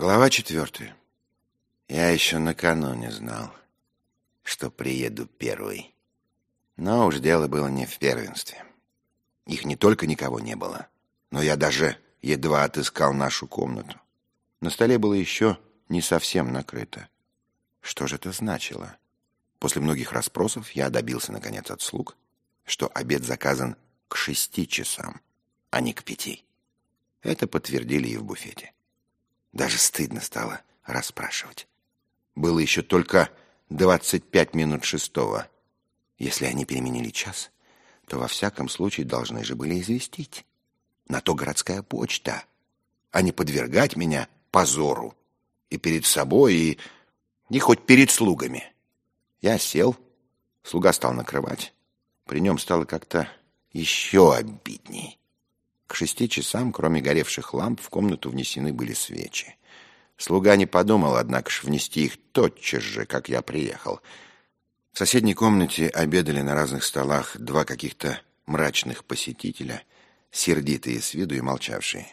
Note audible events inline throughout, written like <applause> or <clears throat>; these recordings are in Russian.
Глава четвертая. Я еще накануне знал, что приеду первый. Но уж дело было не в первенстве. Их не только никого не было, но я даже едва отыскал нашу комнату. На столе было еще не совсем накрыто. Что же это значило? После многих расспросов я добился, наконец, от слуг, что обед заказан к шести часам, а не к пяти. Это подтвердили и в буфете. Даже стыдно стало расспрашивать. Было еще только двадцать пять минут шестого. Если они переменили час, то во всяком случае должны же были известить. На то городская почта, а не подвергать меня позору и перед собой, и, и хоть перед слугами. Я сел, слуга стал накрывать. При нем стало как-то еще обидней. К шести часам, кроме горевших ламп, в комнату внесены были свечи. Слуга не подумал, однако ж, внести их тотчас же, как я приехал. В соседней комнате обедали на разных столах два каких-то мрачных посетителя, сердитые с виду и молчавшие.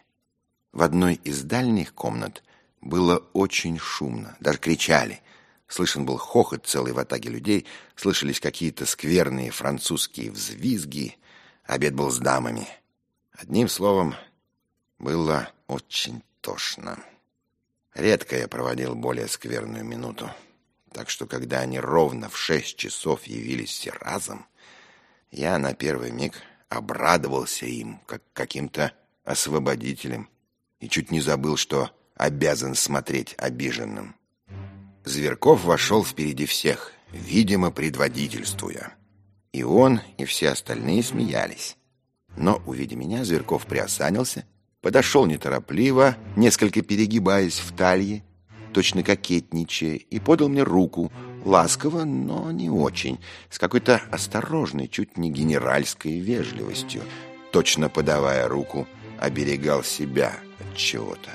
В одной из дальних комнат было очень шумно, даже кричали. Слышен был хохот целой в атаге людей, слышались какие-то скверные французские взвизги. Обед был с дамами. Одним словом, было очень тошно. Редко я проводил более скверную минуту. Так что, когда они ровно в шесть часов явились все разом, я на первый миг обрадовался им, как каким-то освободителем, и чуть не забыл, что обязан смотреть обиженным. Зверков вошел впереди всех, видимо, предводительствуя. И он, и все остальные смеялись. Но, увидя меня, Зверков приосанился, подошел неторопливо, несколько перегибаясь в талье, точно кокетничая, и подал мне руку, ласково, но не очень, с какой-то осторожной, чуть не генеральской вежливостью, точно подавая руку, оберегал себя от чего-то.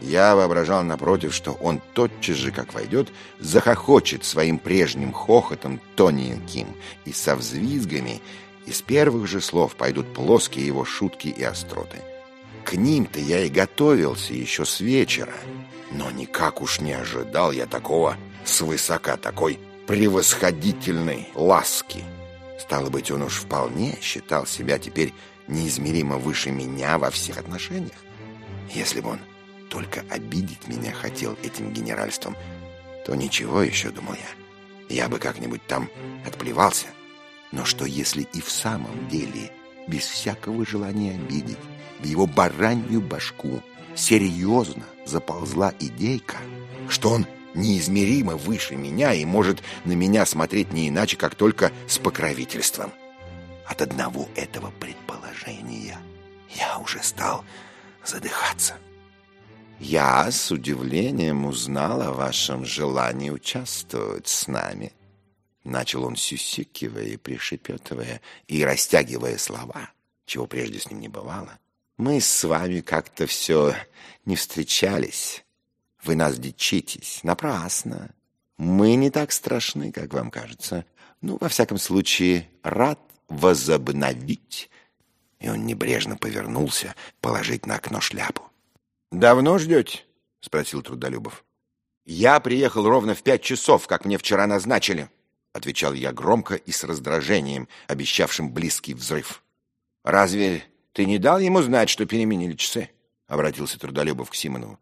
Я воображал напротив, что он тотчас же, как войдет, захохочет своим прежним хохотом тоненьким и со взвизгами, из первых же слов пойдут плоские его шутки и остроты. К ним-то я и готовился еще с вечера, но никак уж не ожидал я такого свысока, такой превосходительной ласки. Стало быть, он уж вполне считал себя теперь неизмеримо выше меня во всех отношениях. Если бы он только обидеть меня хотел этим генеральством, то ничего еще, думал я. Я бы как-нибудь там отплевался. Но что если и в самом деле, без всякого желания обидеть, в его баранью башку серьезно заползла идейка, что он неизмеримо выше меня и может на меня смотреть не иначе, как только с покровительством. От одного этого предположения я уже стал задыхаться. Я с удивлением узнал о вашем желании участвовать с нами Начал он сюсюкивая и пришепетывая, и растягивая слова, чего прежде с ним не бывало. «Мы с вами как-то все не встречались. Вы нас дичитесь. Напрасно. Мы не так страшны, как вам кажется. Ну, во всяком случае, рад возобновить». И он небрежно повернулся положить на окно шляпу. «Давно ждете?» — спросил Трудолюбов. «Я приехал ровно в пять часов, как мне вчера назначили». — отвечал я громко и с раздражением, обещавшим близкий взрыв. «Разве ты не дал ему знать, что переменили часы?» — обратился Трудолюбов к Симонову.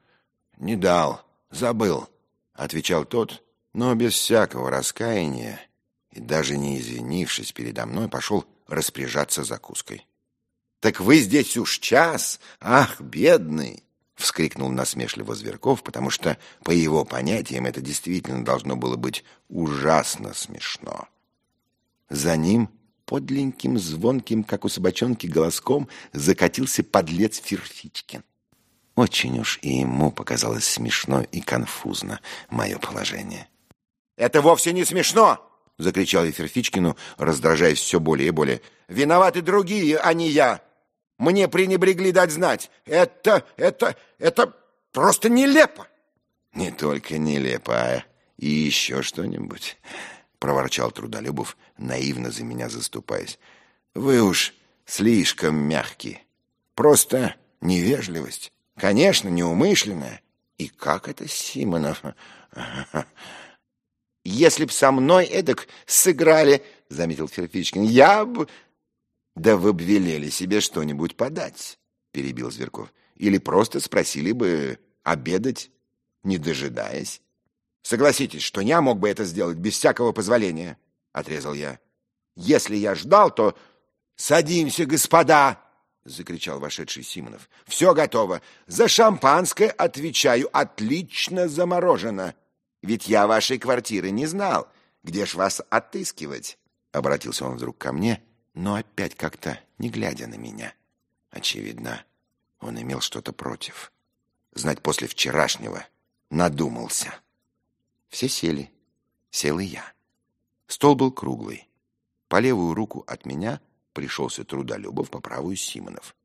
«Не дал, забыл», — отвечал тот, но без всякого раскаяния и даже не извинившись передо мной, пошел распоряжаться закуской. «Так вы здесь уж час? Ах, бедный!» Вскрикнул насмешливо Зверков, потому что, по его понятиям, это действительно должно было быть ужасно смешно. За ним подленьким, звонким, как у собачонки, голоском закатился подлец Ферфичкин. Очень уж и ему показалось смешно и конфузно мое положение. «Это вовсе не смешно!» — закричал я Ферфичкину, раздражаясь все более и более. «Виноваты другие, а не я!» Мне пренебрегли дать знать. Это, это, это просто нелепо. Не только нелепо, а и еще что-нибудь, проворчал Трудолюбов, наивно за меня заступаясь. Вы уж слишком мягкие. Просто невежливость. Конечно, неумышленная. И как это, Симонов? <laughs> Если б со мной эдак сыграли, заметил Ферфичкин, я бы... Да вы б велели себе что-нибудь подать, перебил Зверков. Или просто спросили бы обедать, не дожидаясь. Согласитесь, что я мог бы это сделать без всякого позволения, отрезал я. Если я ждал, то... Садимся, господа! — закричал вошедший Симонов. — Все готово. За шампанское отвечаю. Отлично заморожено. Ведь я вашей квартиры не знал. Где ж вас отыскивать? Обратился он вдруг ко мне, но опять как-то не глядя на меня. Очевидно, он имел что-то против. Знать после вчерашнего надумался. Все сели. Сел и я. Стол был круглый. По левую руку от меня пришелся Трудолюбов, по правую Симонов.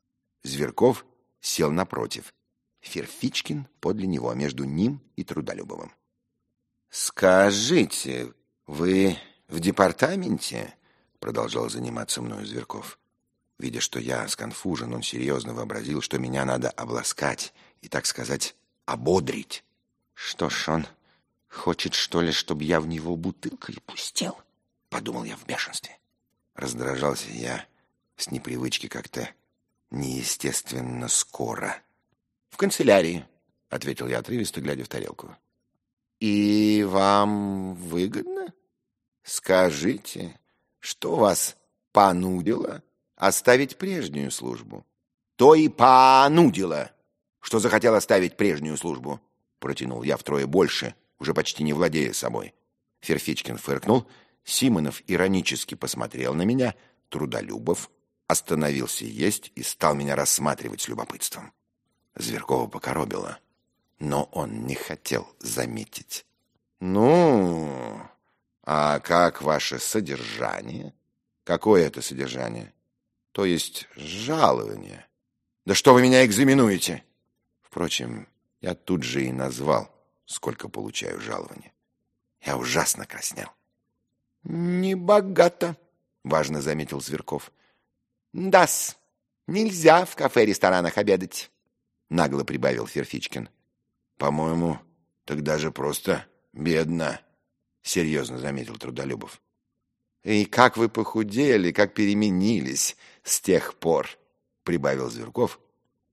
Зверков сел напротив. Ферфичкин подле него, между ним и Трудолюбовым. «Скажите, вы в департаменте?» Продолжал заниматься мною Зверков. Видя, что я сконфужен, он серьезно вообразил, что меня надо обласкать и, так сказать, ободрить. Что ж, он хочет, что ли, чтобы я в него бутылкой пустил? Подумал я в бешенстве. Раздражался я с непривычки как-то неестественно скоро. «В канцелярии», — ответил я отрывисто, глядя в тарелку. «И вам выгодно? Скажите, что вас понудило оставить прежнюю службу?» «То и понудило, что захотел оставить прежнюю службу», — протянул я втрое больше, уже почти не владея собой. Ферфичкин фыркнул Симонов иронически посмотрел на меня, Трудолюбов остановился есть и стал меня рассматривать с любопытством. Зверкова покоробило, но он не хотел заметить. «Ну, а как ваше содержание? Какое это содержание? То есть жалование? Да что вы меня экзаменуете?» Впрочем, я тут же и назвал, сколько получаю жалования. Я ужасно краснел. «Небогато», — важно заметил Зверков. «Да-с, нельзя в кафе-ресторанах обедать», — нагло прибавил Ферфичкин. «По-моему, тогда же просто бедно», — серьезно заметил Трудолюбов. «И как вы похудели, как переменились с тех пор», — прибавил Зверков,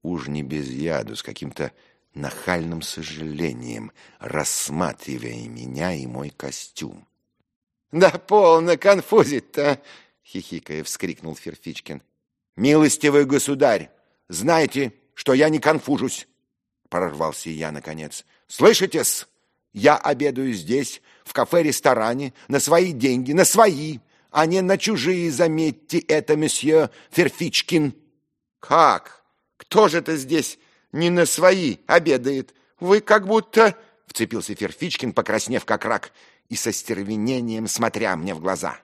уж не без яду, с каким-то нахальным сожалением, рассматривая меня и мой костюм. «Да полно конфузить-то!» — хихикая вскрикнул Ферфичкин. «Милостивый государь, знаете, что я не конфужусь!» Прорвался я, наконец. «Слышите-с? Я обедаю здесь, в кафе-ресторане, на свои деньги, на свои, а не на чужие, заметьте это, месье Ферфичкин!» «Как? Кто же это здесь не на свои обедает? Вы как будто...» — вцепился Ферфичкин, покраснев как рак и со стервенением смотря мне в глаза.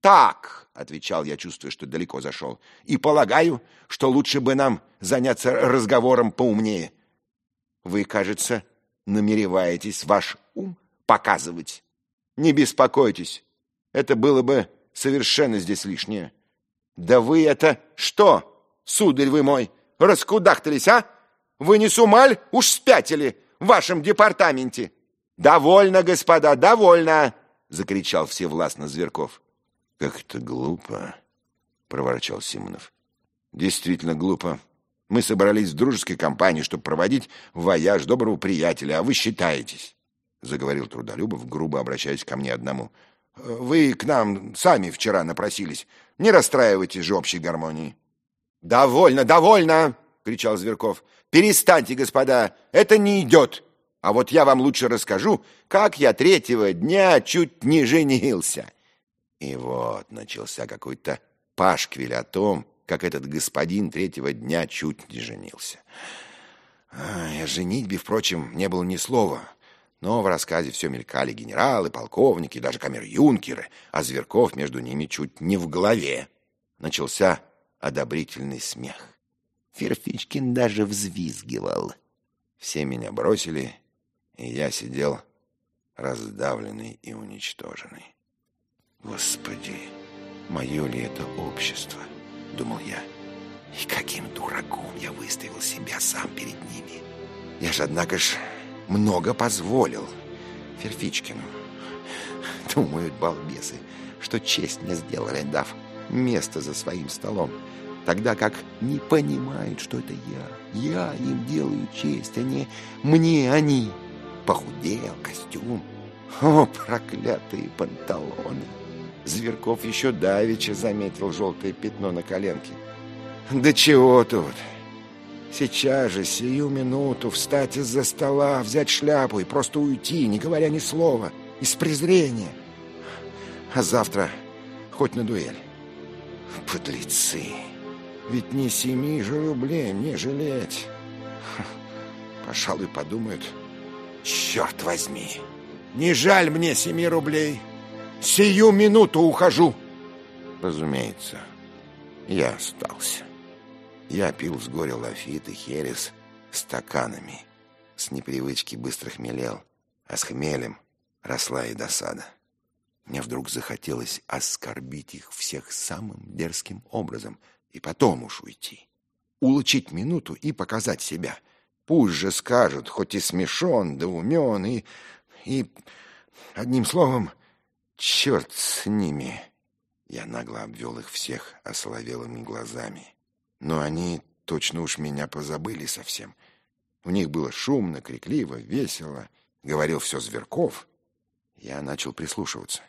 «Так», — отвечал я, чувствуя, что далеко зашел, «и полагаю, что лучше бы нам заняться разговором поумнее. Вы, кажется, намереваетесь ваш ум показывать. Не беспокойтесь, это было бы совершенно здесь лишнее. Да вы это что, сударь вы мой, раскудахтались, а? Вы не с умаль уж спятили в вашем департаменте?» «Довольно, господа, довольно!» — закричал всевластно Зверков. «Как это глупо!» — проворчал Симонов. «Действительно глупо. Мы собрались в дружеской компании, чтобы проводить вояж доброго приятеля, а вы считаетесь!» — заговорил Трудолюбов, грубо обращаясь ко мне одному. «Вы к нам сами вчера напросились. Не расстраивайтесь же общей гармонии». «Довольно, довольно!» — кричал Зверков. «Перестаньте, господа, это не идет!» А вот я вам лучше расскажу, как я третьего дня чуть не женился. И вот начался какой-то пашквиль о том, как этот господин третьего дня чуть не женился. О женитьбе, впрочем, не было ни слова. Но в рассказе все мелькали генералы, полковники, даже камер-юнкеры, а Зверков между ними чуть не в голове. Начался одобрительный смех. Ферфичкин даже взвизгивал. Все меня бросили и я сидел раздавленный и уничтоженный. Господи, мое ли это общество, думал я. И каким дураком я выставил себя сам перед ними. Я же, однако ж, много позволил Ферфичкину. Думают балбесы, что честь мне сделали, дав место за своим столом, тогда как не понимают, что это я. Я им делаю честь, а не мне они. Похудел, костюм. О, проклятые панталоны! Зверков еще давеча заметил желтое пятно на коленке. Да чего тут? Сейчас же, сию минуту, встать из-за стола, взять шляпу и просто уйти, не говоря ни слова, из презрения. А завтра хоть на дуэль. Подлецы! Ведь не семи же рублей мне жалеть. Пожалуй, подумают, черт возьми, не жаль мне семи рублей. Сию минуту ухожу. Разумеется, я остался. Я пил с горя лафит и херес стаканами. С непривычки быстро хмелел, а с хмелем росла и досада. Мне вдруг захотелось оскорбить их всех самым дерзким образом и потом уж уйти. Улучить минуту и показать себя. Пусть же скажут, хоть и смешон, да умен, и... и... одним словом, черт с ними. Я нагло обвел их всех осоловелыми глазами. Но они точно уж меня позабыли совсем. У них было шумно, крикливо, весело. Говорил все Зверков. Я начал прислушиваться.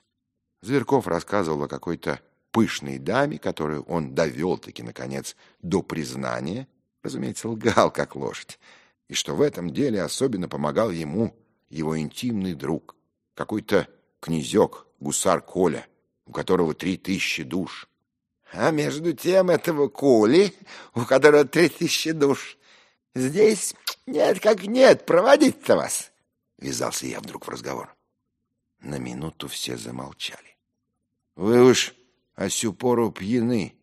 Зверков рассказывал о какой-то пышной даме, которую он довел-таки, наконец, до признания. Разумеется, лгал, как лошадь. И что в этом деле особенно помогал ему его интимный друг, какой-то князек, гусар Коля, у которого три тысячи душ. А между тем этого Коли, у которого три тысячи душ, здесь нет как нет, проводить-то вас. Ввязался я вдруг в разговор. На минуту все замолчали. Вы уж о сю пору пьяны,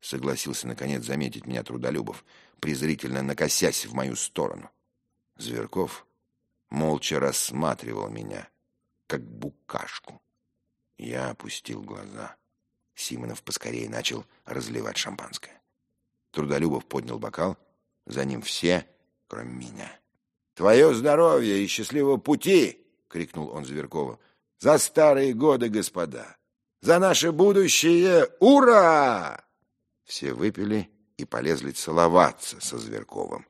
согласился наконец заметить меня Трудолюбов, презрительно накосясь в мою сторону. Зверков молча рассматривал меня, как букашку. Я опустил глаза. Симонов поскорее начал разливать шампанское. Трудолюбов поднял бокал, за ним все, кроме меня. «Твое здоровье и счастливого пути!» — крикнул он Зверкову. «За старые годы, господа! За наше будущее! Ура!» Все выпили и полезли целоваться со Зверковым.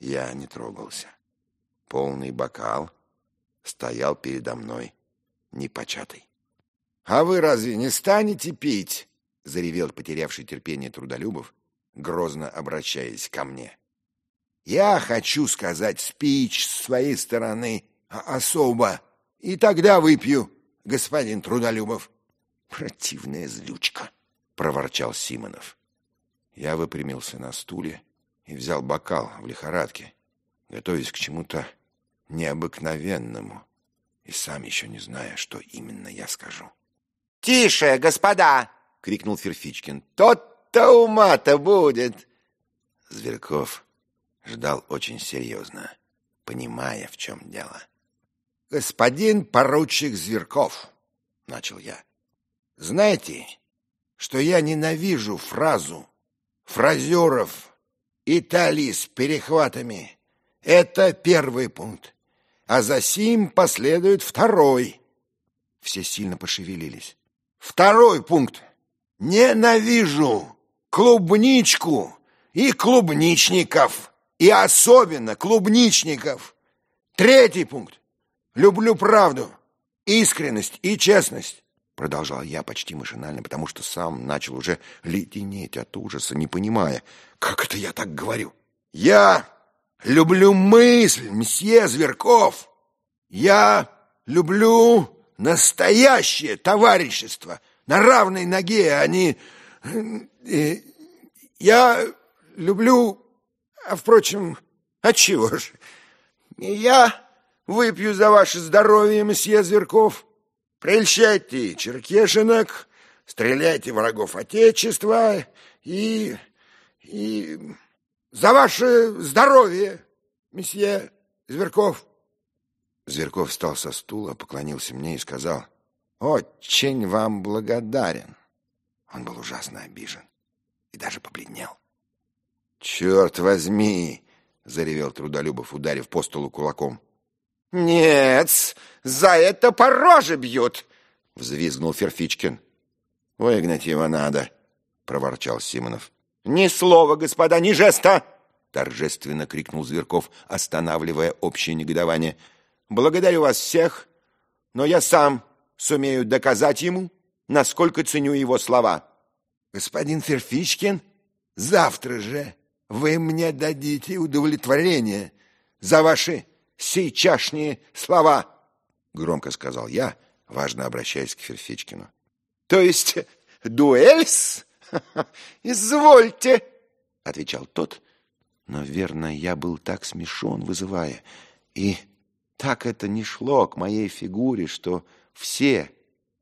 Я не трогался. Полный бокал стоял передо мной непочатый. «А вы разве не станете пить?» — заревел потерявший терпение Трудолюбов, грозно обращаясь ко мне. «Я хочу сказать спич с своей стороны особо, и тогда выпью, господин Трудолюбов». «Противная злючка!» — проворчал Симонов. Я выпрямился на стуле и взял бокал в лихорадке, готовясь к чему-то необыкновенному и сам еще не зная, что именно я скажу. «Тише, господа!» — крикнул Ферфичкин. «Тот-то ума-то будет!» Зверков ждал очень серьезно, понимая, в чем дело. «Господин поручик Зверков!» — начал я. «Знаете, что я ненавижу фразу фразеров Италии с перехватами. Это первый пункт. А за сим последует второй». Все сильно пошевелились. Второй пункт. Ненавижу клубничку и клубничников. И особенно клубничников. Третий пункт. Люблю правду, искренность и честность. Продолжал я почти машинально, потому что сам начал уже леденеть от ужаса, не понимая, как это я так говорю. Я люблю мысль, мсье Зверков. Я люблю настоящее товарищество на равной ноге. А я люблю... А, впрочем, отчего же? Я выпью за ваше здоровье, месье Зверков. Прельщайте черкешинок, стреляйте врагов Отечества и... и... за ваше здоровье, месье Зверков. Зверков встал со стула, поклонился мне и сказал, «Очень вам благодарен». Он был ужасно обижен и даже побледнел. «Черт возьми!» — заревел Трудолюбов, ударив по столу кулаком. Нет, за это по роже бьют, взвизгнул Ферфичкин. Выгнать его надо, проворчал Симонов. Ни слова, господа, ни жеста! торжественно крикнул Зверков, останавливая общее негодование. Благодарю вас всех, но я сам сумею доказать ему, насколько ценю его слова. Господин Ферфичкин, завтра же вы мне дадите удовлетворение за ваши сейчасшние слова, громко сказал я, важно обращаясь к Ферфичкину. То есть дуэльс? <laughs> Извольте, отвечал тот, но, верно, я был так смешон, вызывая, и так это не шло к моей фигуре, что все,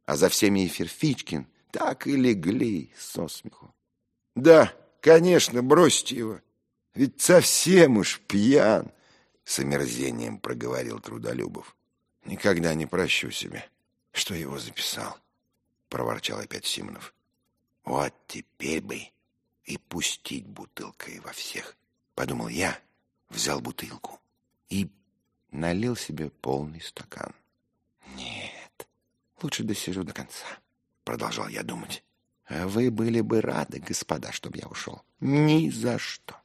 а за всеми и Ферфичкин, так и легли со смеху. Да, конечно, бросьте его, ведь совсем уж пьян, с омерзением проговорил Трудолюбов. Никогда не прощу себе, что его записал, проворчал опять Симонов. Вот теперь бы и пустить бутылкой во всех, подумал я, взял бутылку и налил себе полный стакан. Нет, лучше досижу до конца, продолжал я думать. А вы были бы рады, господа, чтобы я ушел. Ни за что.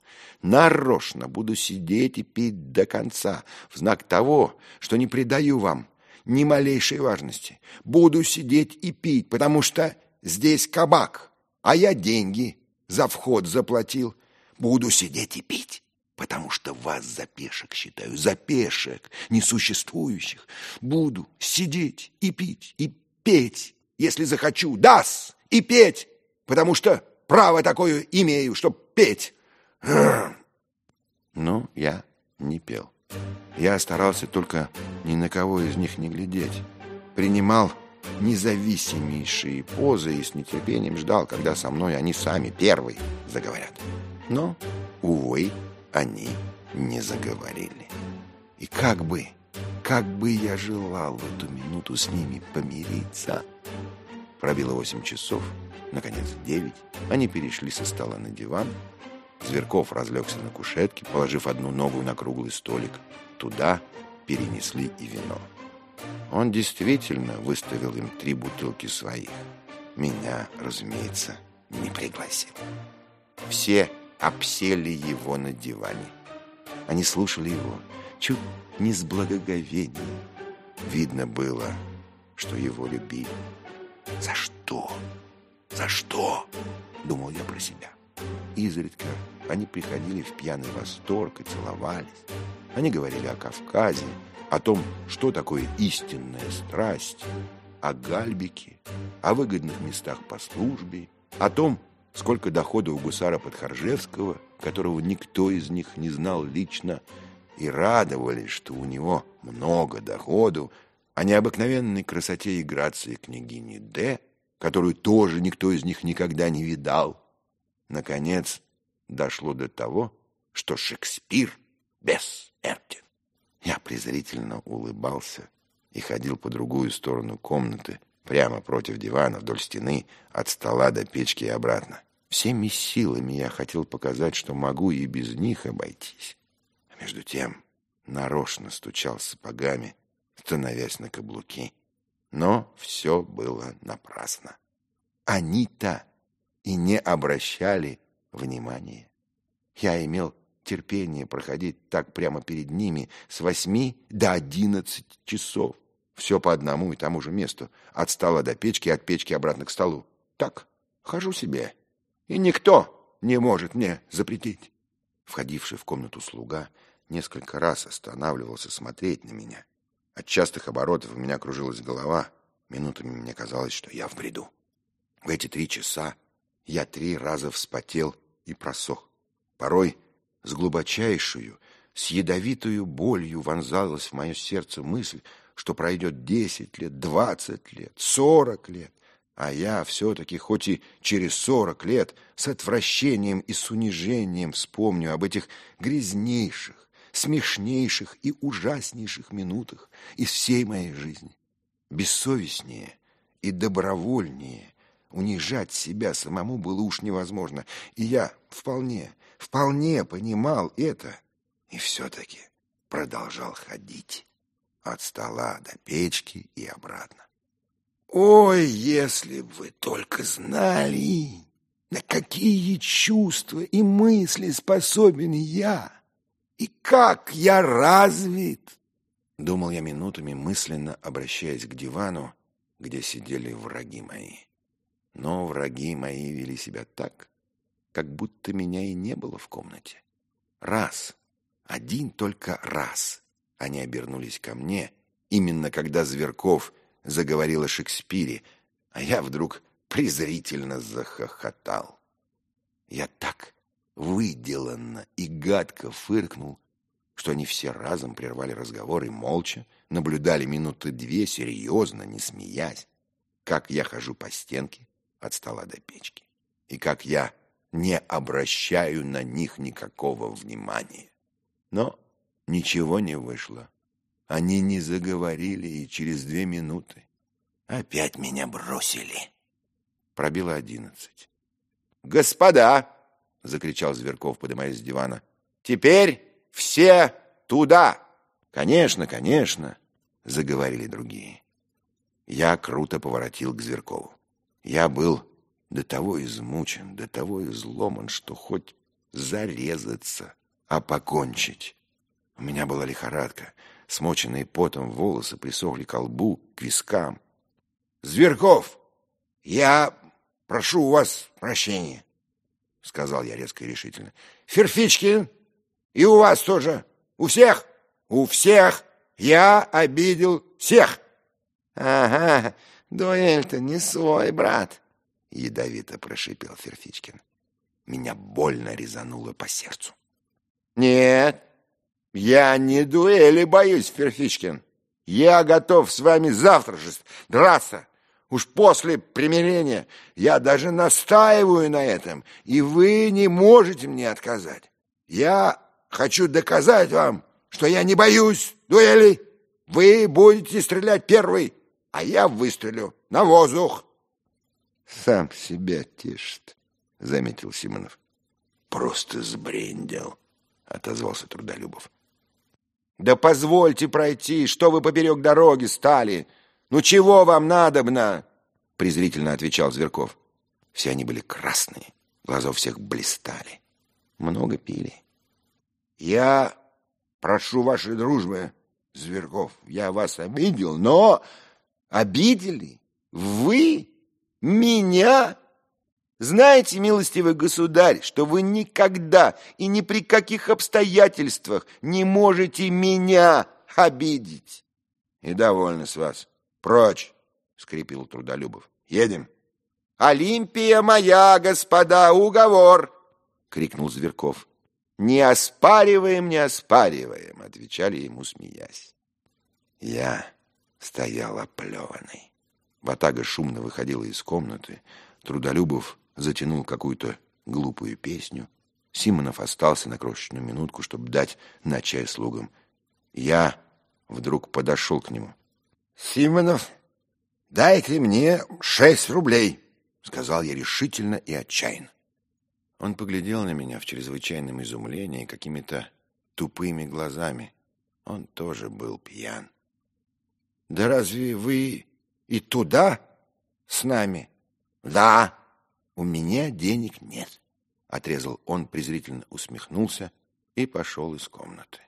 Нарочно буду сидеть и пить до конца, в знак того, что не придаю вам ни малейшей важности. Буду сидеть и пить, потому что здесь кабак, а я деньги за вход заплатил. Буду сидеть и пить, потому что вас за пешек считаю, за пешек несуществующих. Буду сидеть и пить, и петь, если захочу, дас, и петь, потому что право такое имею, чтоб петь. <clears throat> Но я не пел. Я старался только ни на кого из них не глядеть. Принимал независимейшие позы и с нетерпением ждал, когда со мной они сами первые заговорят. Но, увы, они не заговорили. И как бы, как бы я желал в эту минуту с ними помириться. Пробило восемь часов, наконец девять. Они перешли со стола на диван, Зверков разлегся на кушетке, положив одну ногу на круглый столик. Туда перенесли и вино. Он действительно выставил им три бутылки своих. Меня, разумеется, не пригласил. Все обсели его на диване. Они слушали его чуть не с благоговением. Видно было, что его любили. «За что? За что?» — думал я про себя. Изредка они приходили в пьяный восторг и целовались. Они говорили о Кавказе, о том, что такое истинная страсть, о гальбике, о выгодных местах по службе, о том, сколько дохода у гусара Подхоржевского, которого никто из них не знал лично, и радовались, что у него много доходу, о необыкновенной красоте и грации княгини Д, которую тоже никто из них никогда не видал, наконец, дошло до того, что Шекспир бессмертен. Я презрительно улыбался и ходил по другую сторону комнаты, прямо против дивана, вдоль стены, от стола до печки и обратно. Всеми силами я хотел показать, что могу и без них обойтись. А между тем нарочно стучал сапогами, становясь на каблуки. Но все было напрасно. Они-то и не обращали внимания. Я имел терпение проходить так прямо перед ними с восьми до одиннадцати часов. Все по одному и тому же месту. От стола до печки, от печки обратно к столу. Так, хожу себе. И никто не может мне запретить. Входивший в комнату слуга несколько раз останавливался смотреть на меня. От частых оборотов у меня кружилась голова. Минутами мне казалось, что я в бреду. В эти три часа я три раза вспотел и просох. Порой с глубочайшую, с ядовитую болью вонзалась в мое сердце мысль, что пройдет десять лет, двадцать лет, сорок лет, а я все-таки, хоть и через сорок лет, с отвращением и с унижением вспомню об этих грязнейших, смешнейших и ужаснейших минутах из всей моей жизни. Бессовестнее и добровольнее унижать себя самому было уж невозможно, и я вполне, вполне понимал это, и все-таки продолжал ходить. от стола до печки и обратно. Ой, если бы вы только знали, на какие чувства и мысли способен я, и как я развит! Думал я минутами, мысленно обращаясь к дивану, где сидели враги мои. Но враги мои вели себя так, как будто меня и не было в комнате. Раз, один только раз они обернулись ко мне, именно когда Зверков заговорил о Шекспире, а я вдруг презрительно захохотал. Я так выделанно и гадко фыркнул, что они все разом прервали разговор и молча наблюдали минуты две, серьезно, не смеясь, как я хожу по стенке от стола до печки, и как я не обращаю на них никакого внимания. Но ничего не вышло. Они не заговорили, и через две минуты опять меня бросили. Пробило одиннадцать. «Господа!» — закричал Зверков, поднимаясь с дивана. «Теперь все туда!» «Конечно, конечно!» — заговорили другие. Я круто поворотил к Зверкову. Я был до того измучен, до того изломан, что хоть зарезаться, а покончить. У меня была лихорадка, смоченные потом волосы присохли к лбу, к вискам. «Зверков, я прошу у вас прощения», — сказал я резко и решительно. «Ферфичкин, и у вас тоже, у всех, у всех я обидел всех». «Ага, дуэль-то не свой, брат», — ядовито прошипел Ферфичкин. Меня больно резануло по сердцу. «Нет, я не дуэли боюсь, Ферфичкин. Я готов с вами завтра же драться. Уж после примирения я даже настаиваю на этом, и вы не можете мне отказать. Я хочу доказать вам, что я не боюсь дуэли. Вы будете стрелять первый, а я выстрелю на воздух». Сам себя тешит, заметил Симонов. Просто сбрендил, отозвался Трудолюбов. Да позвольте пройти, что вы поперек дороги стали? Ну чего вам надобно? презрительно отвечал Зверков. Все они были красные, глаза у всех блистали. Много пили. Я прошу вашей дружбы, Зверков. Я вас обидел, но обидели вы меня? Знаете, милостивый государь, что вы никогда и ни при каких обстоятельствах не можете меня обидеть. И довольны с вас. Прочь, скрипел Трудолюбов. Едем. Олимпия моя, господа, уговор, крикнул Зверков. Не оспариваем, не оспариваем, отвечали ему, смеясь. Я стоял оплеванный. Ватага шумно выходила из комнаты. Трудолюбов затянул какую-то глупую песню. Симонов остался на крошечную минутку, чтобы дать на чай слугам. Я вдруг подошел к нему. «Симонов, дайте мне шесть рублей!» Сказал я решительно и отчаянно. Он поглядел на меня в чрезвычайном изумлении какими-то тупыми глазами. Он тоже был пьян. «Да разве вы и туда с нами? Да, у меня денег нет. Отрезал он, презрительно усмехнулся и пошел из комнаты.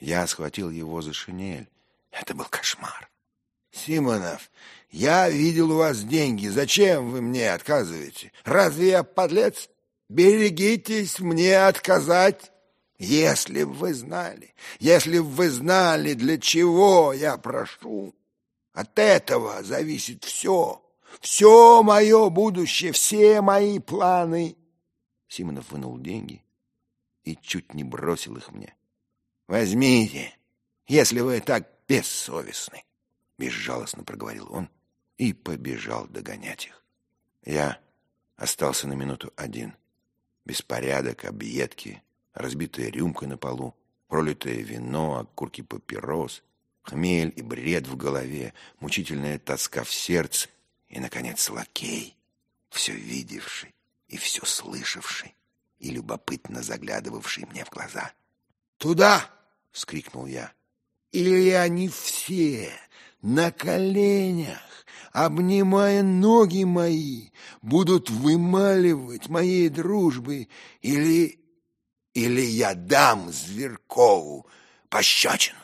Я схватил его за шинель. Это был кошмар. Симонов, я видел у вас деньги. Зачем вы мне отказываете? Разве я подлец? Берегитесь мне отказать. Если б вы знали, если б вы знали, для чего я прошу. От этого зависит все. Все мое будущее, все мои планы. Симонов вынул деньги и чуть не бросил их мне. Возьмите, если вы так бессовестны. Безжалостно проговорил он и побежал догонять их. Я остался на минуту один. Беспорядок, объедки, разбитая рюмка на полу, пролитое вино, окурки папирос — Хмель и бред в голове, мучительная тоска в сердце и, наконец, лакей, все видевший и все слышавший и любопытно заглядывавший мне в глаза. «Туда!» — вскрикнул я. «Или они все на коленях, обнимая ноги мои, будут вымаливать моей дружбы, или... или я дам Зверкову пощечину!»